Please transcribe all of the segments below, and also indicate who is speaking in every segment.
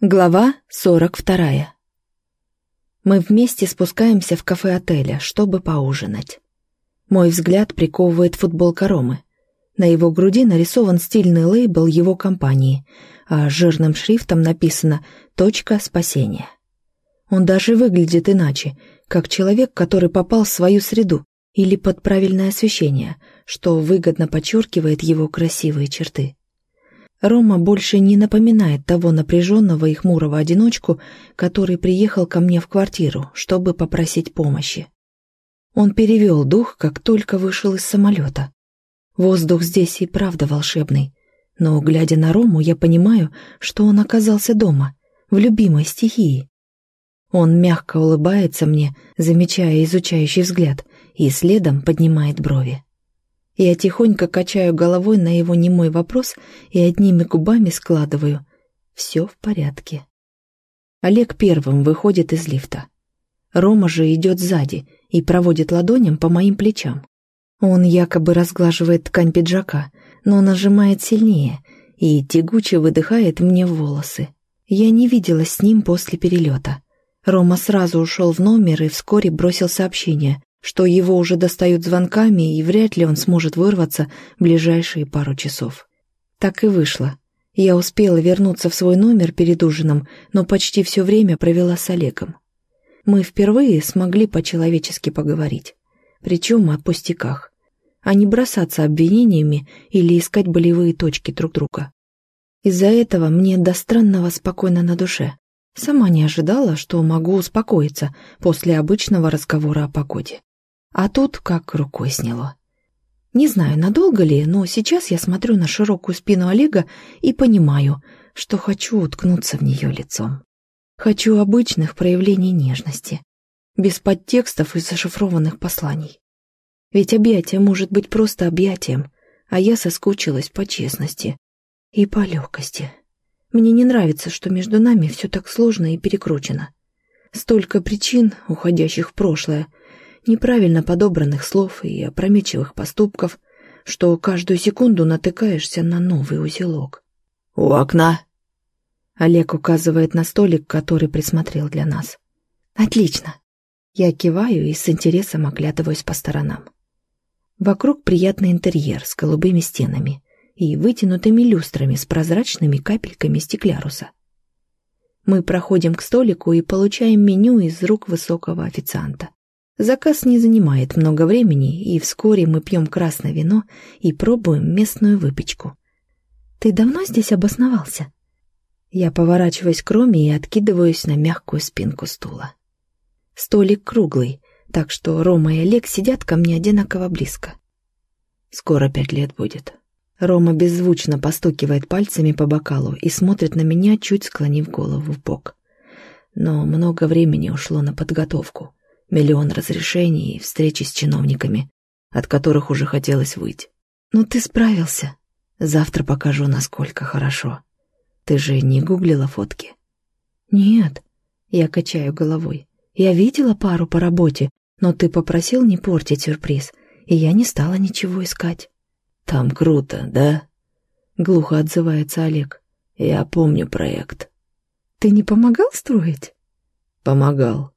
Speaker 1: Глава 42. Мы вместе спускаемся в кафе отеля, чтобы поужинать. Мой взгляд приковывает футболка Ромы. На его груди нарисован стильный лейбл его компании, а жирным шрифтом написано «Точка спасения». Он даже выглядит иначе, как человек, который попал в свою среду или под правильное освещение, что выгодно подчеркивает его красивые черты. Рома больше не напоминает того напряженного и хмурого одиночку, который приехал ко мне в квартиру, чтобы попросить помощи. Он перевел дух, как только вышел из самолета. Воздух здесь и правда волшебный, но, глядя на Рому, я понимаю, что он оказался дома, в любимой стихии. Он мягко улыбается мне, замечая изучающий взгляд, и следом поднимает брови. Я тихонько качаю головой на его немой вопрос и одними губами складываю «все в порядке». Олег первым выходит из лифта. Рома же идет сзади и проводит ладоням по моим плечам. Он якобы разглаживает ткань пиджака, но нажимает сильнее и тягуче выдыхает мне волосы. Я не виделась с ним после перелета. Рома сразу ушел в номер и вскоре бросил сообщение, что его уже достают звонками, и вряд ли он сможет вырваться в ближайшие пару часов. Так и вышло. Я успела вернуться в свой номер перед ужином, но почти все время провела с Олегом. Мы впервые смогли по-человечески поговорить, причем о пустяках, а не бросаться обвинениями или искать болевые точки друг друга. Из-за этого мне до странного спокойно на душе. Сама не ожидала, что могу успокоиться после обычного разговора о погоде. А тут как рукой сняло. Не знаю, надолго ли, но сейчас я смотрю на широкую спину Олега и понимаю, что хочу уткнуться в нее лицом. Хочу обычных проявлений нежности, без подтекстов и зашифрованных посланий. Ведь объятие может быть просто объятием, а я соскучилась по честности и по легкости. Мне не нравится, что между нами все так сложно и перекручено. Столько причин, уходящих в прошлое, неправильно подобранных слов и опрометчивых поступков, что каждую секунду натыкаешься на новый узелок.
Speaker 2: «У окна!»
Speaker 1: Олег указывает на столик, который присмотрел для нас. «Отлично!» Я киваю и с интересом оглядываюсь по сторонам. Вокруг приятный интерьер с голубыми стенами и вытянутыми люстрами с прозрачными капельками стекляруса. Мы проходим к столику и получаем меню из рук высокого официанта. Заказ не занимает много времени, и вскоре мы пьем красное вино и пробуем местную выпечку. «Ты давно здесь обосновался?» Я поворачиваюсь к Роме и откидываюсь на мягкую спинку стула. Столик круглый, так что Рома и Олег сидят ко мне одинаково близко.
Speaker 2: «Скоро пять лет будет».
Speaker 1: Рома беззвучно постукивает пальцами по бокалу и смотрит на меня, чуть склонив голову в бок. Но много времени ушло на подготовку миллион разрешений и встречи с чиновниками, от которых уже хотелось выйти. «Ну ты справился. Завтра покажу, насколько хорошо. Ты же не гуглила фотки?» «Нет», — я качаю головой. «Я видела пару по работе, но ты попросил не портить сюрприз, и я не стала ничего искать».
Speaker 2: «Там круто, да?» — глухо отзывается Олег. «Я помню проект».
Speaker 1: «Ты не помогал строить?»
Speaker 2: «Помогал».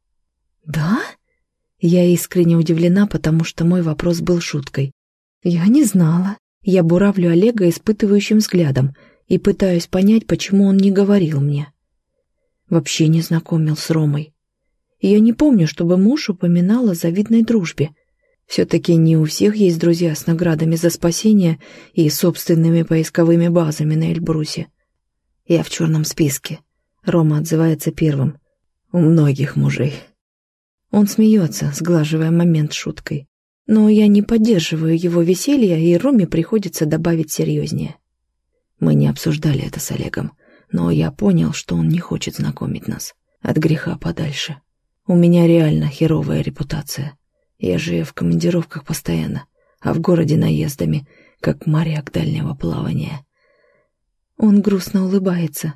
Speaker 1: «Да?» Я искренне удивлена, потому что мой вопрос был шуткой. Я не знала. Я буравлю Олега испытывающим взглядом и пытаюсь понять, почему он не говорил мне. Вообще не знакомил с Ромой. Я не помню, чтобы муж упоминал о завидной дружбе. Все-таки не у всех есть друзья с наградами за спасение и собственными поисковыми базами на Эльбрусе. Я в черном списке. Рома отзывается первым. У многих мужей. Он смеется, сглаживая момент шуткой. Но я не поддерживаю его веселья, и Роме приходится добавить серьезнее. Мы не обсуждали это с Олегом, но я понял, что он не хочет знакомить нас. От греха подальше. У меня реально херовая репутация. Я же в командировках постоянно, а в городе наездами, как моряк дальнего плавания. Он грустно улыбается.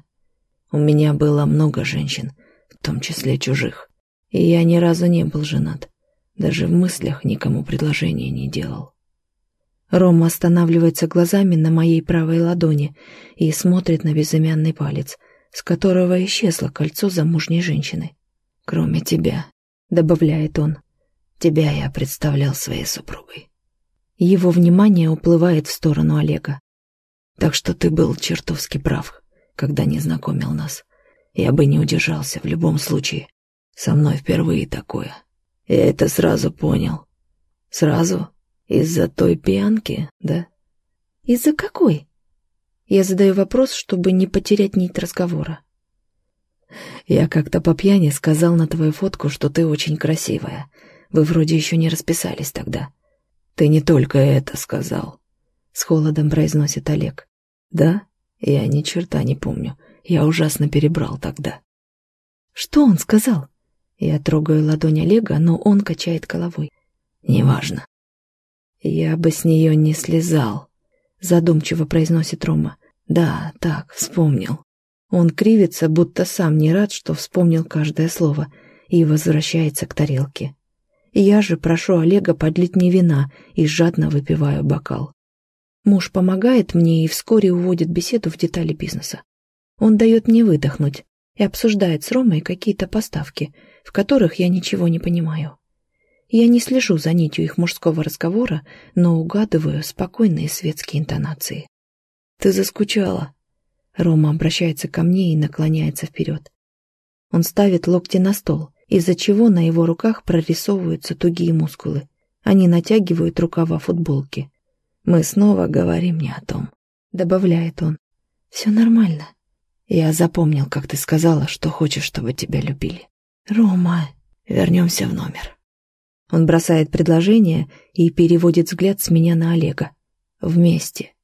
Speaker 1: У меня было много женщин, в том числе чужих. И я ни разу не был женат. Даже в мыслях никому предложения не делал. Рома останавливается глазами на моей правой ладони и смотрит на безымянный палец, с которого исчезло кольцо замужней женщины.
Speaker 2: «Кроме тебя», — добавляет он, — «тебя я представлял своей супругой».
Speaker 1: Его внимание уплывает в сторону Олега.
Speaker 2: «Так что ты был чертовски прав, когда не знакомил нас. Я бы не удержался в любом случае. Со мной впервые такое. Я это сразу понял. Сразу? Из-за той пьянки, да?»
Speaker 1: «Из-за какой?» Я задаю вопрос, чтобы не потерять нить разговора.
Speaker 2: «Я как-то по пьяни сказал на твою фотку, что ты очень красивая. Вы вроде еще не расписались тогда». «Ты не только это сказал», — с холодом произносит Олег. «Да? Я ни черта не помню. Я ужасно перебрал тогда».
Speaker 1: «Что он сказал?» Я трогаю ладонь Олега, но он качает головой.
Speaker 2: «Неважно». «Я бы с нее не слезал», задумчиво произносит Рома. Да, так, вспомнил. Он кривится, будто сам не рад, что вспомнил каждое слово, и возвращается к тарелке. Я же прошу Олега подлить мне вина и жадно выпиваю бокал. Муж помогает мне и вскоре уводит беседу в детали бизнеса. Он дает мне выдохнуть и обсуждает с Ромой какие-то поставки, в которых я ничего не понимаю. Я не слежу за нитью их мужского разговора, но угадываю спокойные светские интонации. «Ты заскучала?» Рома обращается ко мне и наклоняется вперед. Он ставит локти на стол, из-за чего на его руках прорисовываются тугие мускулы. Они натягивают рукава футболки. «Мы снова говорим не о том», — добавляет он. «Все нормально». «Я запомнил, как ты сказала, что хочешь, чтобы тебя любили». «Рома...» «Вернемся в номер». Он бросает предложение и переводит взгляд с меня на Олега. Вместе.